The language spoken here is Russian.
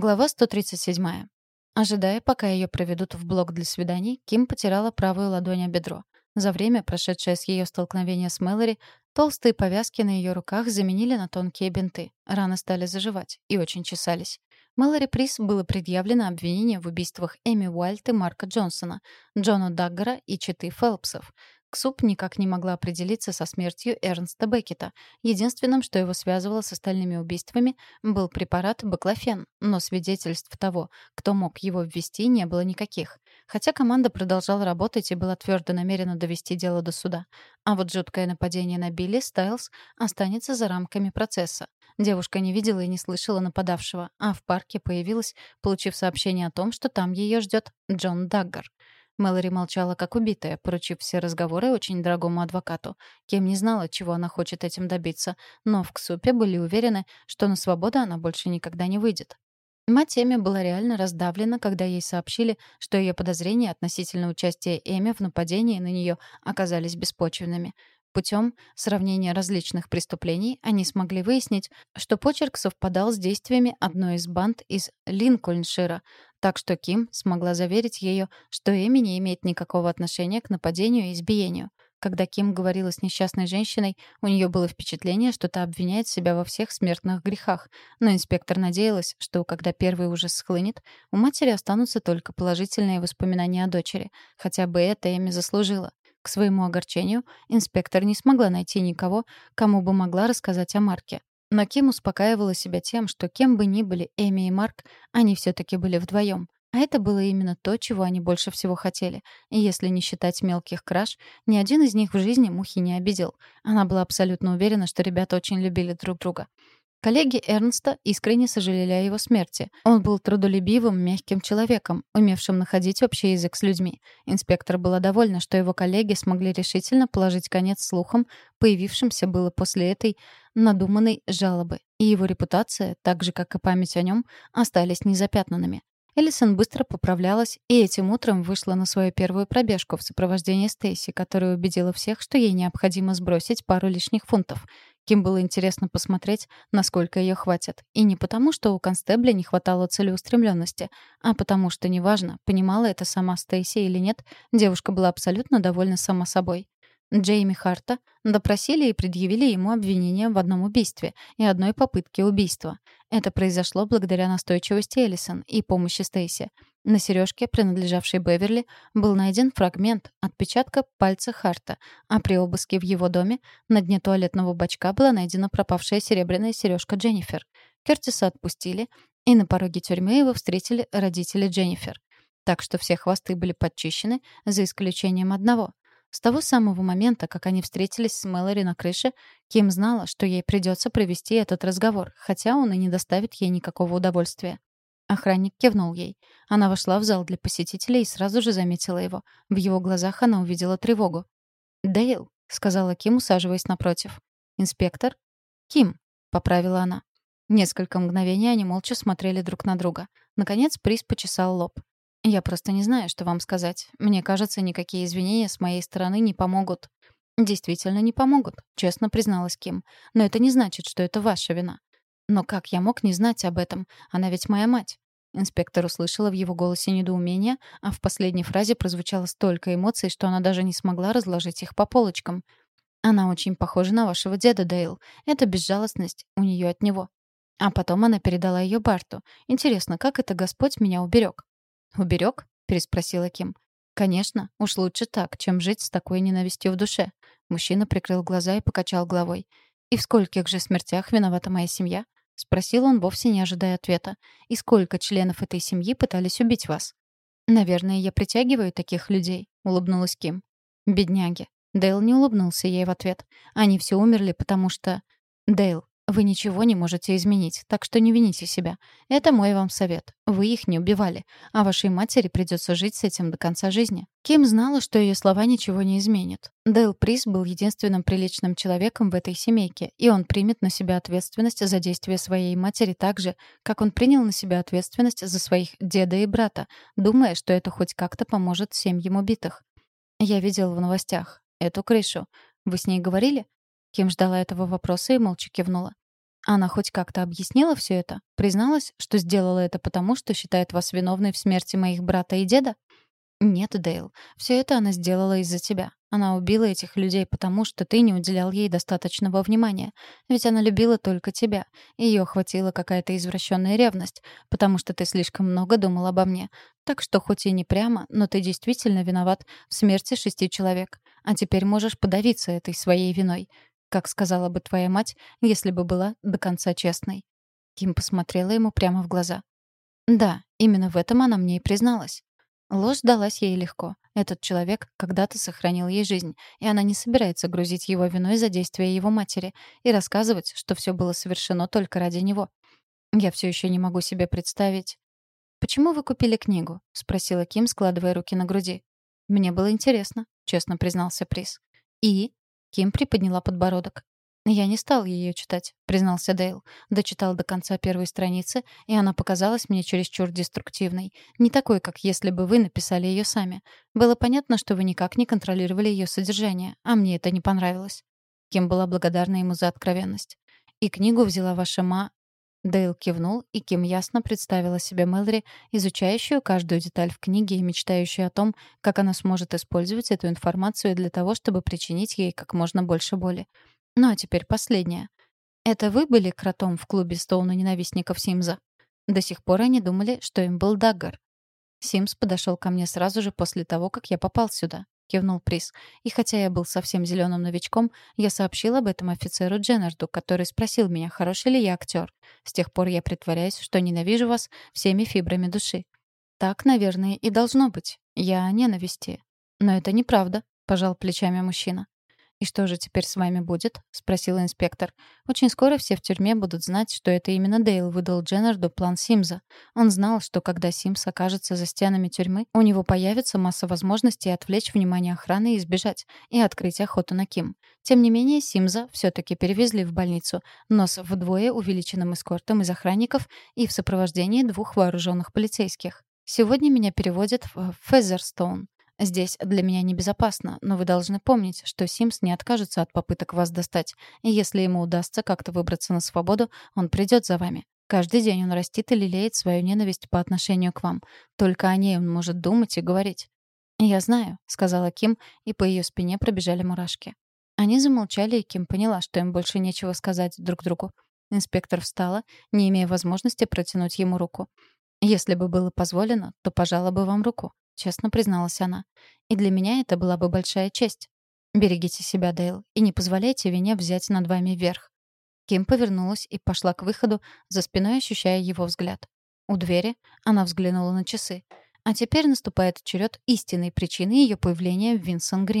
Глава 137. Ожидая, пока ее проведут в блок для свиданий, Ким потирала правую ладонь о бедро. За время, прошедшее с ее столкновения с Мэлори, толстые повязки на ее руках заменили на тонкие бинты. Раны стали заживать и очень чесались. Мэлори Прис было предъявлено обвинение в убийствах Эми Уайльт и Марка Джонсона, Джона Даггера и Читы Фелпсов. Ксуп никак не могла определиться со смертью Эрнста Беккета. Единственным, что его связывало с остальными убийствами, был препарат баклофен, но свидетельств того, кто мог его ввести, не было никаких. Хотя команда продолжала работать и была твердо намерена довести дело до суда. А вот жуткое нападение на Билли Стайлз останется за рамками процесса. Девушка не видела и не слышала нападавшего, а в парке появилась, получив сообщение о том, что там ее ждет Джон Даггар. Мэлори молчала как убитая, поручив все разговоры очень дорогому адвокату. Кем не знала, чего она хочет этим добиться, но в КСУПе были уверены, что на свободу она больше никогда не выйдет. Мать Эми была реально раздавлена, когда ей сообщили, что ее подозрения относительно участия Эми в нападении на нее оказались беспочвенными. Путем сравнения различных преступлений они смогли выяснить, что почерк совпадал с действиями одной из банд из Линкольншира, так что Ким смогла заверить ее, что Эми не имеет никакого отношения к нападению и избиению. Когда Ким говорила с несчастной женщиной, у нее было впечатление, что та обвиняет себя во всех смертных грехах. Но инспектор надеялась, что когда первый ужас схлынет, у матери останутся только положительные воспоминания о дочери. Хотя бы это Эми заслужила. К своему огорчению, инспектор не смогла найти никого, кому бы могла рассказать о Марке. Но Ким успокаивала себя тем, что кем бы ни были Эми и Марк, они все-таки были вдвоем. А это было именно то, чего они больше всего хотели. И если не считать мелких краж, ни один из них в жизни мухи не обидел. Она была абсолютно уверена, что ребята очень любили друг друга. Коллеги Эрнста искренне сожалели о его смерти. Он был трудолюбивым, мягким человеком, умевшим находить общий язык с людьми. Инспектор была довольна, что его коллеги смогли решительно положить конец слухам, появившимся было после этой надуманной жалобы. И его репутация, так же, как и память о нем, остались незапятнанными. Эллисон быстро поправлялась и этим утром вышла на свою первую пробежку в сопровождении Стейси, которая убедила всех, что ей необходимо сбросить пару лишних фунтов. Ким было интересно посмотреть, насколько ее хватит. И не потому, что у констебля не хватало целеустремленности, а потому что, неважно, понимала это сама Стейси или нет, девушка была абсолютно довольна сама собой. Джейми Харта допросили и предъявили ему обвинения в одном убийстве и одной попытке убийства. Это произошло благодаря настойчивости Эллисон и помощи Стейси. На сережке, принадлежавшей Беверли, был найден фрагмент отпечатка пальца Харта, а при обыске в его доме на дне туалетного бачка была найдена пропавшая серебряная сережка Дженнифер. Кертиса отпустили, и на пороге тюрьмы его встретили родители Дженнифер. Так что все хвосты были подчищены, за исключением одного — с того самого момента, как они встретились с Мэлори на крыше, Ким знала, что ей придется провести этот разговор, хотя он и не доставит ей никакого удовольствия. Охранник кивнул ей. Она вошла в зал для посетителей и сразу же заметила его. В его глазах она увидела тревогу. «Дейл», — сказала Ким, усаживаясь напротив. «Инспектор?» «Ким», — поправила она. Несколько мгновений они молча смотрели друг на друга. Наконец Приз почесал лоб. Я просто не знаю, что вам сказать. Мне кажется, никакие извинения с моей стороны не помогут. Действительно не помогут, честно призналась Ким. Но это не значит, что это ваша вина. Но как я мог не знать об этом? Она ведь моя мать. Инспектор услышала в его голосе недоумение, а в последней фразе прозвучало столько эмоций, что она даже не смогла разложить их по полочкам. Она очень похожа на вашего деда, Дейл. Это безжалостность у нее от него. А потом она передала ее Барту. Интересно, как это Господь меня уберег? «Уберег?» — переспросила Ким. «Конечно, уж лучше так, чем жить с такой ненавистью в душе». Мужчина прикрыл глаза и покачал головой. «И в скольких же смертях виновата моя семья?» — спросил он, вовсе не ожидая ответа. «И сколько членов этой семьи пытались убить вас?» «Наверное, я притягиваю таких людей», — улыбнулась Ким. «Бедняги». Дейл не улыбнулся ей в ответ. «Они все умерли, потому что...» «Дейл, вы ничего не можете изменить, так что не вините себя. Это мой вам совет. Вы их не убивали, а вашей матери придется жить с этим до конца жизни. Ким знала, что ее слова ничего не изменят. Дейл Прис был единственным приличным человеком в этой семейке, и он примет на себя ответственность за действия своей матери так же, как он принял на себя ответственность за своих деда и брата, думая, что это хоть как-то поможет семьям убитых. Я видел в новостях эту крышу. Вы с ней говорили? Ким ждала этого вопроса и молча кивнула. Она хоть как-то объяснила все это? Призналась, что сделала это потому, что считает вас виновной в смерти моих брата и деда? Нет, Дейл, все это она сделала из-за тебя. Она убила этих людей потому, что ты не уделял ей достаточного внимания. Ведь она любила только тебя. Ее охватила какая-то извращенная ревность, потому что ты слишком много думал обо мне. Так что хоть и не прямо, но ты действительно виноват в смерти шести человек. А теперь можешь подавиться этой своей виной. Как сказала бы твоя мать, если бы была до конца честной. Ким посмотрела ему прямо в глаза. Да, именно в этом она мне и призналась. Ложь далась ей легко. Этот человек когда-то сохранил ей жизнь, и она не собирается грузить его виной за действия его матери и рассказывать, что все было совершено только ради него. Я все еще не могу себе представить. «Почему вы купили книгу?» — спросила Ким, складывая руки на груди. «Мне было интересно», — честно признался Прис. «И?» — Ким приподняла подбородок. «Я не стал ее читать», — признался Дейл. Дочитал до конца первой страницы, и она показалась мне чересчур деструктивной. Не такой, как если бы вы написали ее сами. Было понятно, что вы никак не контролировали ее содержание, а мне это не понравилось. Кем была благодарна ему за откровенность. «И книгу взяла ваша ма...» Дейл кивнул, и Ким ясно представила себе Мэлори, изучающую каждую деталь в книге и мечтающую о том, как она сможет использовать эту информацию для того, чтобы причинить ей как можно больше боли. Ну а теперь последнее. Это вы были кротом в клубе Стоуна ненавистников Симза? До сих пор они думали, что им был Даггар. Симс подошел ко мне сразу же после того, как я попал сюда. Кивнул Прис. И хотя я был совсем зеленым новичком, я сообщил об этом офицеру Дженнарду, который спросил меня, хороший ли я актер. С тех пор я притворяюсь, что ненавижу вас всеми фибрами души. Так, наверное, и должно быть. Я о ненависти. Но это неправда, пожал плечами мужчина. «И что же теперь с вами будет?» — спросил инспектор. «Очень скоро все в тюрьме будут знать, что это именно Дейл выдал Дженнарду план Симза. Он знал, что когда Симс окажется за стенами тюрьмы, у него появится масса возможностей отвлечь внимание охраны и сбежать, и открыть охоту на Ким. Тем не менее, Симза все-таки перевезли в больницу, но с вдвое увеличенным эскортом из охранников и в сопровождении двух вооруженных полицейских. Сегодня меня переводят в Фезерстоун. Здесь для меня небезопасно, но вы должны помнить, что Симс не откажется от попыток вас достать. И если ему удастся как-то выбраться на свободу, он придет за вами. Каждый день он растит и лелеет свою ненависть по отношению к вам. Только о ней он может думать и говорить. «Я знаю», — сказала Ким, и по ее спине пробежали мурашки. Они замолчали, и Ким поняла, что им больше нечего сказать друг другу. Инспектор встала, не имея возможности протянуть ему руку. «Если бы было позволено, то пожала бы вам руку честно призналась она. «И для меня это была бы большая честь. Берегите себя, Дейл, и не позволяйте вине взять над вами верх». Ким повернулась и пошла к выходу, за спиной ощущая его взгляд. У двери она взглянула на часы. А теперь наступает черед истинной причины ее появления в Винсон Грин.